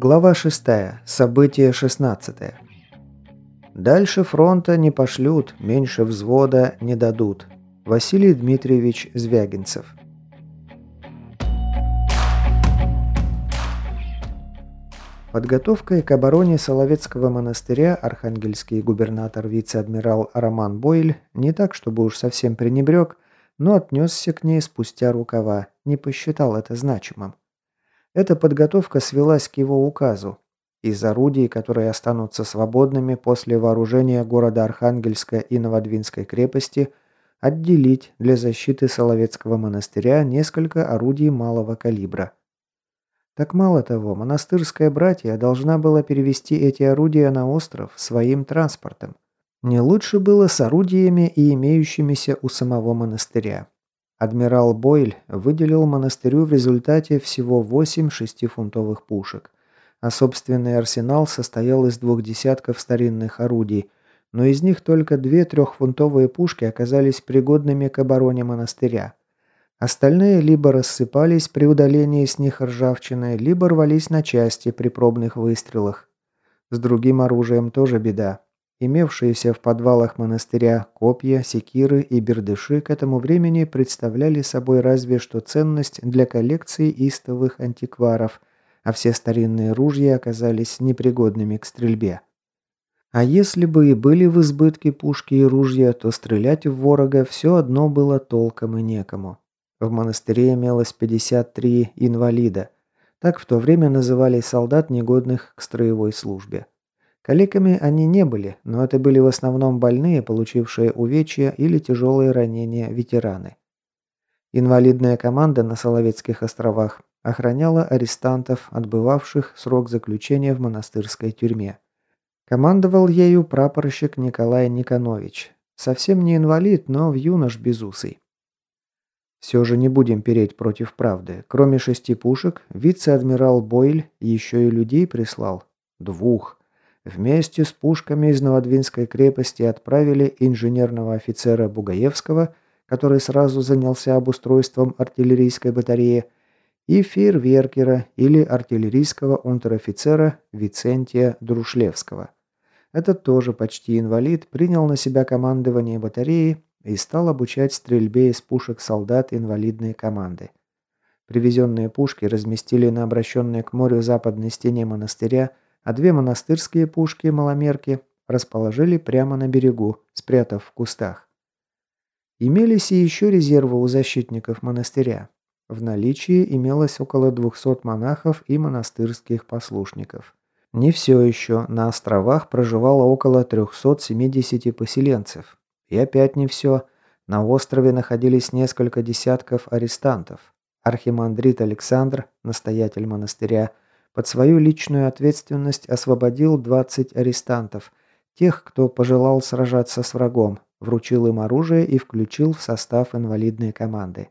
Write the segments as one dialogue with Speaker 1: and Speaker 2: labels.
Speaker 1: Глава 6. Событие 16. Дальше фронта не пошлют, меньше взвода не дадут. Василий Дмитриевич Звягинцев. Подготовкой к обороне Соловецкого монастыря архангельский губернатор вице-адмирал Роман Бойль не так, чтобы уж совсем пренебрег, но отнесся к ней спустя рукава, не посчитал это значимым. Эта подготовка свелась к его указу. Из орудий, которые останутся свободными после вооружения города Архангельска и Новодвинской крепости, отделить для защиты Соловецкого монастыря несколько орудий малого калибра. Так мало того, монастырская братья должна была перевести эти орудия на остров своим транспортом. Не лучше было с орудиями и имеющимися у самого монастыря. Адмирал Бойль выделил монастырю в результате всего 8 шестифунтовых пушек, а собственный арсенал состоял из двух десятков старинных орудий, но из них только две трехфунтовые пушки оказались пригодными к обороне монастыря. Остальные либо рассыпались при удалении с них ржавчины, либо рвались на части при пробных выстрелах. С другим оружием тоже беда. Имевшиеся в подвалах монастыря копья, секиры и бердыши к этому времени представляли собой разве что ценность для коллекции истовых антикваров, а все старинные ружья оказались непригодными к стрельбе. А если бы и были в избытке пушки и ружья, то стрелять в ворога все одно было толком и некому. В монастыре имелось 53 инвалида. Так в то время называли солдат, негодных к строевой службе. Калеками они не были, но это были в основном больные, получившие увечья или тяжелые ранения ветераны. Инвалидная команда на Соловецких островах охраняла арестантов, отбывавших срок заключения в монастырской тюрьме. Командовал ею прапорщик Николай Никонович. Совсем не инвалид, но в юнош безусый. Все же не будем переть против правды. Кроме шести пушек, вице-адмирал Бойль еще и людей прислал. Двух. Вместе с пушками из Новодвинской крепости отправили инженерного офицера Бугаевского, который сразу занялся обустройством артиллерийской батареи, и фейерверкера или артиллерийского унтер-офицера Вицентия Друшлевского. Этот тоже почти инвалид, принял на себя командование батареи и стал обучать стрельбе из пушек солдат инвалидной команды. Привезенные пушки разместили на обращенной к морю западной стене монастыря – а две монастырские пушки-маломерки расположили прямо на берегу, спрятав в кустах. Имелись и еще резервы у защитников монастыря. В наличии имелось около 200 монахов и монастырских послушников. Не все еще, на островах проживало около 370 поселенцев. И опять не все. На острове находились несколько десятков арестантов. Архимандрит Александр, настоятель монастыря, под свою личную ответственность освободил 20 арестантов, тех, кто пожелал сражаться с врагом, вручил им оружие и включил в состав инвалидной команды.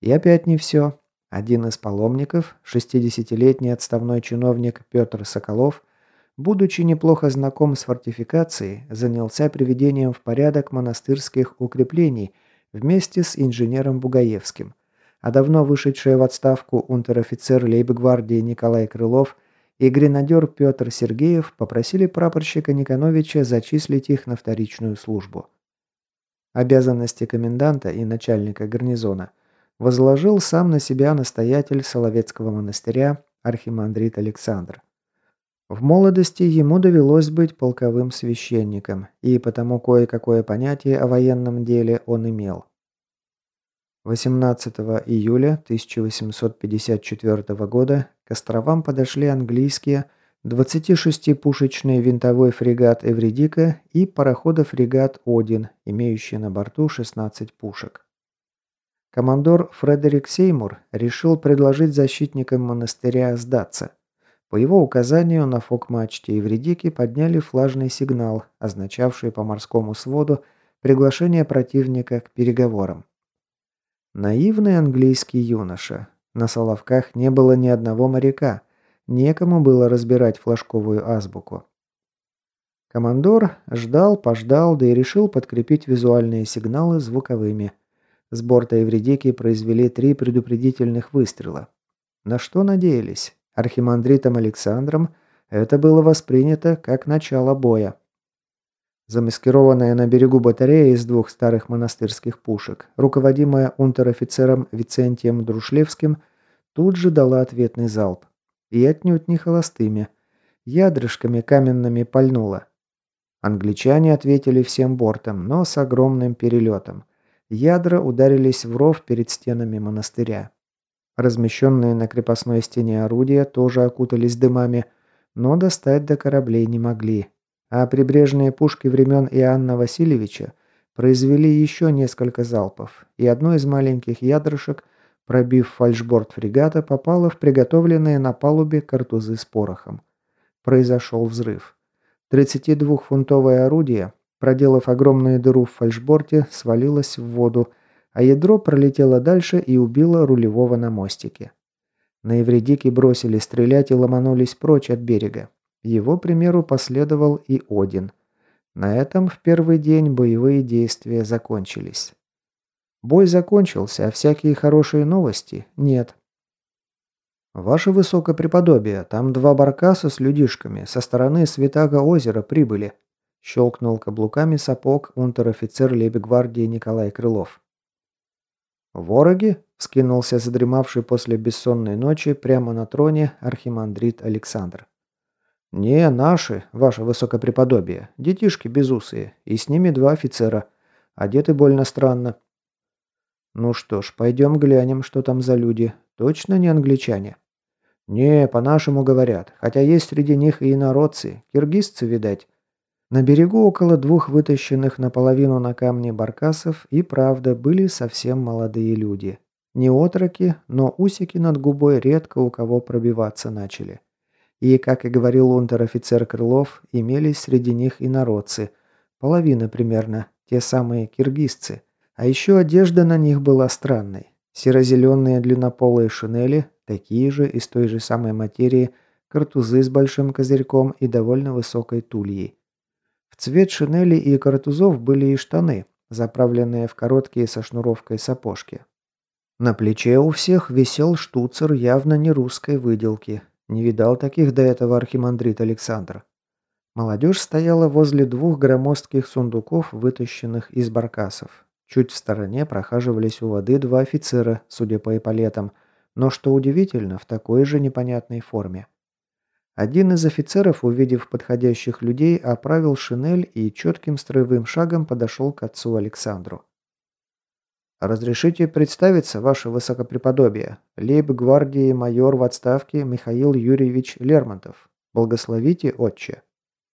Speaker 1: И опять не все. Один из паломников, 60-летний отставной чиновник Петр Соколов, будучи неплохо знаком с фортификацией, занялся приведением в порядок монастырских укреплений вместе с инженером Бугаевским а давно вышедшие в отставку унтер-офицер лейб-гвардии Николай Крылов и гренадер Петр Сергеев попросили прапорщика Никоновича зачислить их на вторичную службу. Обязанности коменданта и начальника гарнизона возложил сам на себя настоятель Соловецкого монастыря архимандрит Александр. В молодости ему довелось быть полковым священником, и потому кое-какое понятие о военном деле он имел. 18 июля 1854 года к островам подошли английские 26-пушечный винтовой фрегат «Эвредика» и парохода-фрегат «Один», имеющий на борту 16 пушек. Командор Фредерик Сеймур решил предложить защитникам монастыря сдаться. По его указанию на фок-мачте «Эвредики» подняли флажный сигнал, означавший по морскому своду приглашение противника к переговорам. Наивный английский юноша. На Соловках не было ни одного моряка. Некому было разбирать флажковую азбуку. Командор ждал, пождал, да и решил подкрепить визуальные сигналы звуковыми. С борта Эвредики произвели три предупредительных выстрела. На что надеялись? Архимандритом Александром это было воспринято как начало боя. Замаскированная на берегу батарея из двух старых монастырских пушек, руководимая унтер-офицером Вицентием Друшлевским, тут же дала ответный залп. И отнюдь не холостыми. Ядрышками каменными пальнула. Англичане ответили всем бортом, но с огромным перелетом. Ядра ударились в ров перед стенами монастыря. Размещенные на крепостной стене орудия тоже окутались дымами, но достать до кораблей не могли, а прибрежные пушки времен Иоанна Васильевича произвели еще несколько залпов, и одно из маленьких ядрышек, пробив фальшборд фрегата, попало в приготовленные на палубе картузы с порохом. Произошел взрыв. 32-фунтовое орудие, проделав огромную дыру в фальшборте, свалилось в воду, а ядро пролетело дальше и убило рулевого на мостике. На Евредики бросили стрелять и ломанулись прочь от берега. Его примеру последовал и Один. На этом в первый день боевые действия закончились. Бой закончился, а всякие хорошие новости нет. «Ваше высокопреподобие, там два баркаса с людишками со стороны Святаго озера прибыли», щелкнул каблуками сапог унтер-офицер лейб-гвардии Николай Крылов. «Вороги?» – вскинулся задремавший после бессонной ночи прямо на троне архимандрит Александр. «Не наши, ваше высокопреподобие. Детишки безусые. И с ними два офицера. Одеты больно странно». «Ну что ж, пойдем глянем, что там за люди. Точно не англичане?» «Не, по-нашему говорят. Хотя есть среди них и инородцы. Киргизцы, видать. На берегу около двух вытащенных наполовину на камне баркасов и правда были совсем молодые люди. Не отроки, но усики над губой редко у кого пробиваться начали. И, как и говорил унтер-офицер Крылов, имелись среди них и народцы. Половина примерно, те самые киргизцы. А еще одежда на них была странной. Серо-зеленые длиннополые шинели, такие же из той же самой материи, картузы с большим козырьком и довольно высокой тульей цвет шинели и картузов были и штаны, заправленные в короткие со шнуровкой сапожки. На плече у всех висел штуцер явно не русской выделки. Не видал таких до этого архимандрит Александр. Молодежь стояла возле двух громоздких сундуков, вытащенных из баркасов. Чуть в стороне прохаживались у воды два офицера, судя по эполетам, но, что удивительно, в такой же непонятной форме. Один из офицеров, увидев подходящих людей, оправил шинель и четким строевым шагом подошел к отцу Александру. «Разрешите представиться, ваше высокопреподобие, лейб-гвардии майор в отставке Михаил Юрьевич Лермонтов. Благословите, отче».